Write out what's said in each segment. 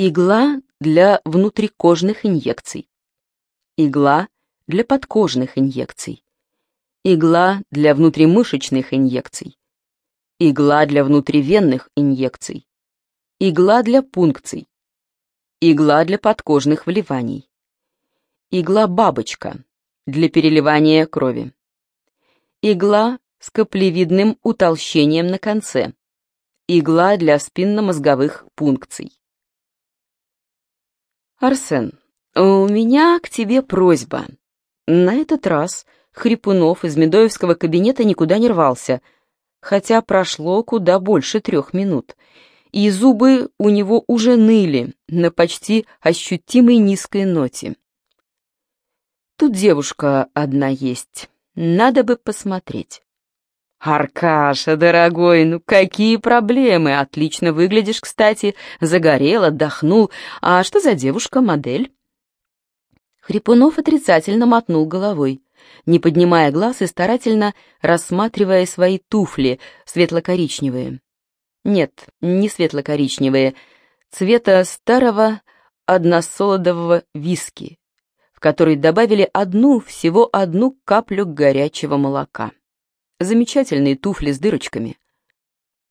Игла для внутрикожных инъекций. Игла для подкожных инъекций. Игла для внутримышечных инъекций. Игла для внутривенных инъекций. Игла для пункций. Игла для подкожных вливаний. Игла-бабочка для переливания крови. Игла с каплевидным утолщением на конце. Игла для спинномозговых пункций. Арсен, у меня к тебе просьба. На этот раз Хрипунов из Медоевского кабинета никуда не рвался, хотя прошло куда больше трех минут, и зубы у него уже ныли на почти ощутимой низкой ноте. Тут девушка одна есть, надо бы посмотреть. «Аркаша, дорогой, ну какие проблемы? Отлично выглядишь, кстати. Загорел, отдохнул. А что за девушка-модель?» Хрипунов отрицательно мотнул головой, не поднимая глаз и старательно рассматривая свои туфли, светло-коричневые. Нет, не светло-коричневые, цвета старого односолодового виски, в который добавили одну, всего одну каплю горячего молока. Замечательные туфли с дырочками.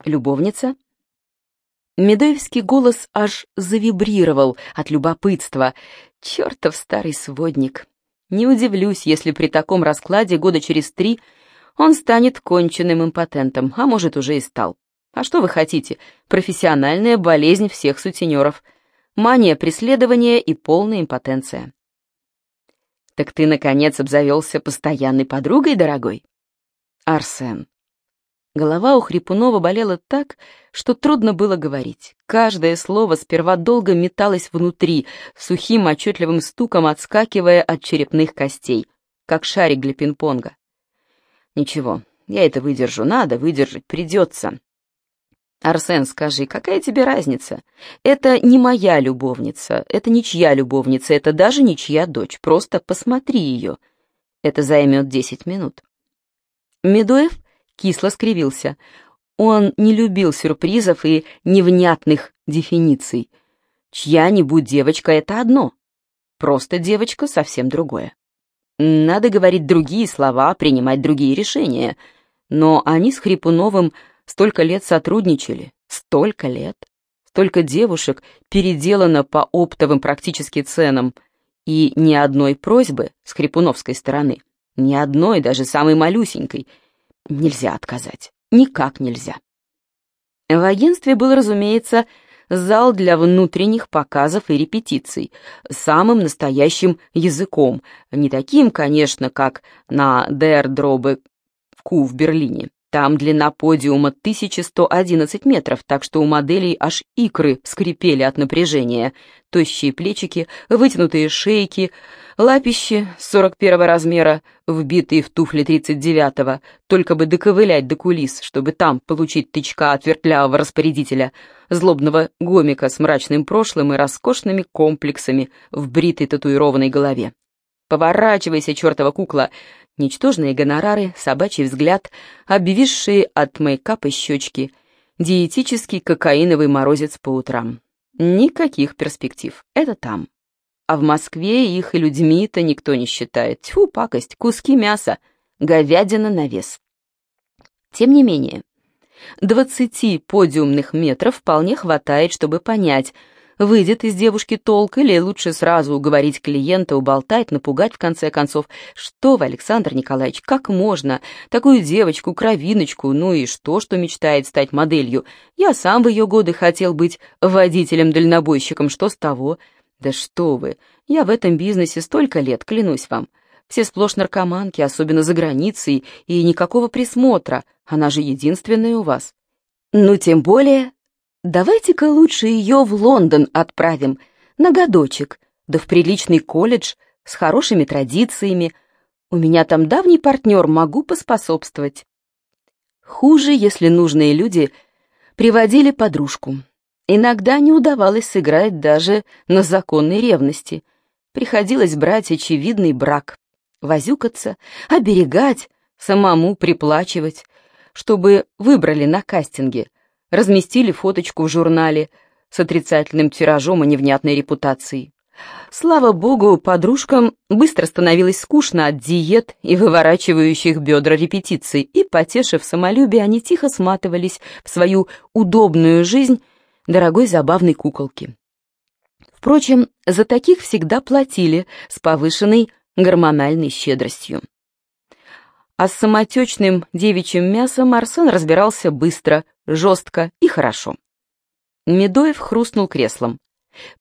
Любовница? Медоевский голос аж завибрировал от любопытства. Чертов старый сводник. Не удивлюсь, если при таком раскладе года через три он станет конченным импотентом, а может, уже и стал. А что вы хотите? Профессиональная болезнь всех сутенеров. Мания преследования и полная импотенция. Так ты, наконец, обзавелся постоянной подругой, дорогой? Арсен. Голова у Хрипунова болела так, что трудно было говорить. Каждое слово сперва долго металось внутри, сухим отчетливым стуком отскакивая от черепных костей, как шарик для пинг-понга. Ничего, я это выдержу, надо выдержать, придется. Арсен, скажи, какая тебе разница? Это не моя любовница, это ничья любовница, это даже ничья дочь, просто посмотри ее. Это займет десять минут. Медоев кисло скривился. Он не любил сюрпризов и невнятных дефиниций. Чья-нибудь девочка — это одно. Просто девочка — совсем другое. Надо говорить другие слова, принимать другие решения. Но они с Хрипуновым столько лет сотрудничали. Столько лет. Столько девушек переделано по оптовым практически ценам. И ни одной просьбы с Хрипуновской стороны. Ни одной, даже самой малюсенькой, нельзя отказать. Никак нельзя. В агентстве был, разумеется, зал для внутренних показов и репетиций, самым настоящим языком, не таким, конечно, как на Дер Дробе Ку в Берлине. Там длина подиума 1111 метров, так что у моделей аж икры скрипели от напряжения. Тощие плечики, вытянутые шейки, лапищи 41 размера, вбитые в туфли 39-го, только бы доковылять до кулис, чтобы там получить тычка от вертлявого распорядителя, злобного гомика с мрачным прошлым и роскошными комплексами в бритой татуированной голове. «Поворачивайся, чертова кукла! Ничтожные гонорары, собачий взгляд, обвисшие от мейкапа щечки, диетический кокаиновый морозец по утрам. Никаких перспектив. Это там. А в Москве их и людьми-то никто не считает. Тьфу, пакость, куски мяса, говядина на вес. Тем не менее, двадцати подиумных метров вполне хватает, чтобы понять — выйдет из девушки толк, или лучше сразу уговорить клиента, уболтать, напугать в конце концов. Что вы, Александр Николаевич, как можно? Такую девочку, кровиночку, ну и что, что мечтает стать моделью? Я сам в ее годы хотел быть водителем-дальнобойщиком, что с того? Да что вы, я в этом бизнесе столько лет, клянусь вам. Все сплошь наркоманки, особенно за границей, и никакого присмотра, она же единственная у вас. Ну, тем более, Давайте-ка лучше ее в Лондон отправим, на годочек, да в приличный колледж с хорошими традициями. У меня там давний партнер, могу поспособствовать. Хуже, если нужные люди приводили подружку. Иногда не удавалось сыграть даже на законной ревности. Приходилось брать очевидный брак, возюкаться, оберегать, самому приплачивать, чтобы выбрали на кастинге — разместили фоточку в журнале, с отрицательным тиражом и невнятной репутацией. Слава богу, подружкам быстро становилось скучно от диет и выворачивающих бедра репетиций, и, потешив самолюбие, они тихо сматывались в свою удобную жизнь дорогой забавной куколки. Впрочем, за таких всегда платили с повышенной гормональной щедростью. А с самотечным девичьим мясом Арсен разбирался быстро, жестко и хорошо. Медоев хрустнул креслом,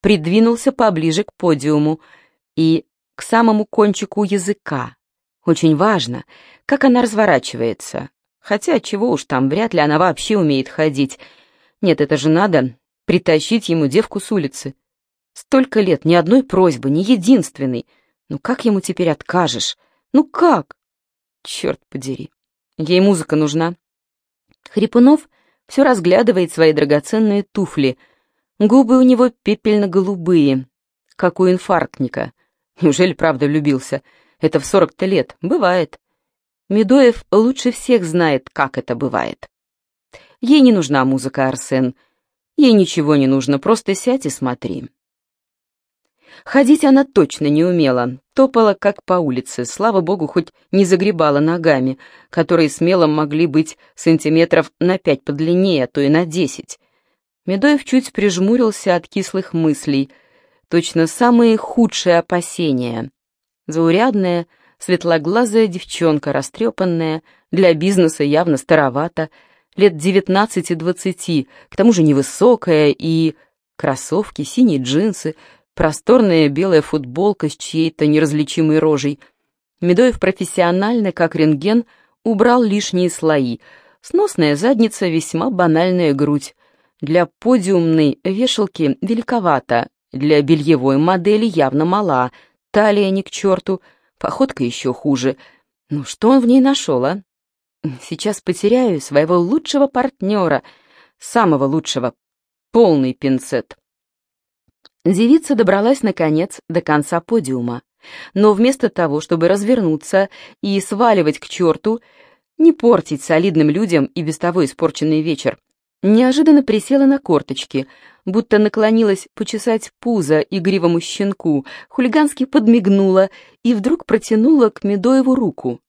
придвинулся поближе к подиуму и к самому кончику языка. Очень важно, как она разворачивается. Хотя, чего уж там, вряд ли она вообще умеет ходить. Нет, это же надо притащить ему девку с улицы. Столько лет, ни одной просьбы, ни единственной. Ну как ему теперь откажешь? Ну как? Черт подери. Ей музыка нужна. Хрипунов все разглядывает свои драгоценные туфли. Губы у него пепельно-голубые, как у инфарктника. Неужели правда влюбился? Это в сорок-то лет. Бывает. Медоев лучше всех знает, как это бывает. Ей не нужна музыка, Арсен. Ей ничего не нужно, просто сядь и смотри. Ходить она точно не умела, топала как по улице, слава богу, хоть не загребала ногами, которые смело могли быть сантиметров на пять подлиннее, а то и на десять. Медоев чуть прижмурился от кислых мыслей, точно самые худшие опасения. Заурядная, светлоглазая девчонка, растрепанная, для бизнеса явно старовата, лет девятнадцати-двадцати, к тому же невысокая и... Кроссовки, синие джинсы, просторная белая футболка с чьей-то неразличимой рожей. Медоев профессионально, как рентген, убрал лишние слои. Сносная задница, весьма банальная грудь. Для подиумной вешалки великовато, для бельевой модели явно мала, талия не к черту, походка еще хуже. Ну что он в ней нашел, а? Сейчас потеряю своего лучшего партнера, самого лучшего, полный пинцет. Девица добралась, наконец, до конца подиума, но вместо того, чтобы развернуться и сваливать к черту, не портить солидным людям и без того испорченный вечер, неожиданно присела на корточки, будто наклонилась почесать пузо игривому щенку, хулигански подмигнула и вдруг протянула к Медоеву руку.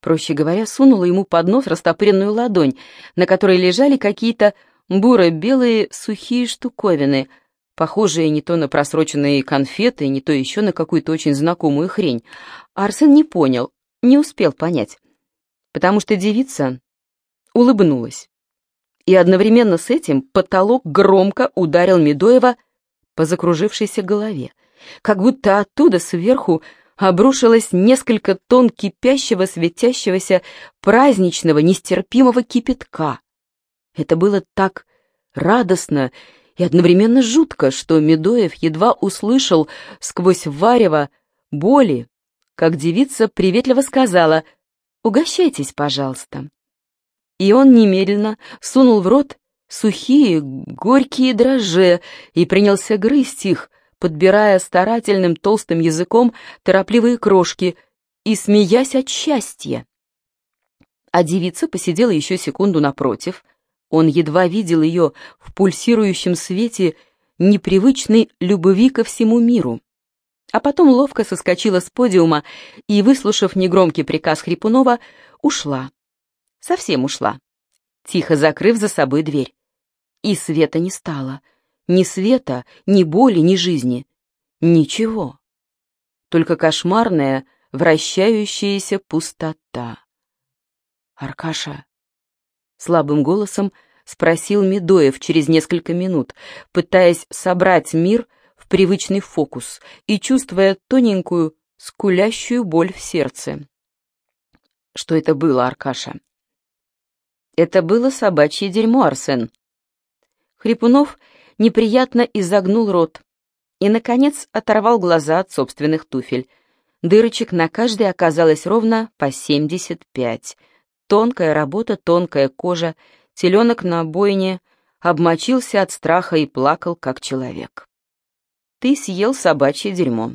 Проще говоря, сунула ему под нос растопыренную ладонь, на которой лежали какие-то буро-белые сухие штуковины — похожие не то на просроченные конфеты, не то еще на какую-то очень знакомую хрень. Арсен не понял, не успел понять, потому что девица улыбнулась. И одновременно с этим потолок громко ударил Медоева по закружившейся голове, как будто оттуда сверху обрушилось несколько тонн кипящего, светящегося, праздничного, нестерпимого кипятка. Это было так радостно и одновременно жутко, что Медоев едва услышал сквозь варево боли, как девица приветливо сказала «Угощайтесь, пожалуйста». И он немедленно сунул в рот сухие, горькие дрожжи и принялся грызть их, подбирая старательным толстым языком торопливые крошки и смеясь от счастья. А девица посидела еще секунду напротив — он едва видел ее в пульсирующем свете непривычной любви ко всему миру. А потом ловко соскочила с подиума и, выслушав негромкий приказ Хрипунова, ушла. Совсем ушла, тихо закрыв за собой дверь. И света не стало. Ни света, ни боли, ни жизни. Ничего. Только кошмарная, вращающаяся пустота. «Аркаша», слабым голосом спросил Медоев через несколько минут, пытаясь собрать мир в привычный фокус и чувствуя тоненькую, скулящую боль в сердце. Что это было, Аркаша? Это было собачье дерьмо, Арсен. Хрипунов неприятно изогнул рот и, наконец, оторвал глаза от собственных туфель. Дырочек на каждой оказалось ровно по семьдесят пять — Тонкая работа, тонкая кожа, теленок на бойне обмочился от страха и плакал, как человек. Ты съел собачье дерьмо.